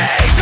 face